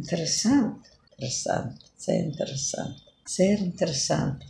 Interessante, interessante, isso é interessante. Ser é interessante.